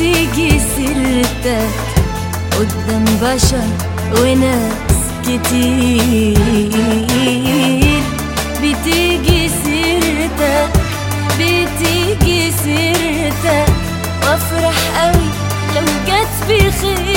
تيجي سيرتك قدام بشر وناس كتير. بتيجي سيرتك بتيجي سيرتك. وافرح قوي لو جت بخير.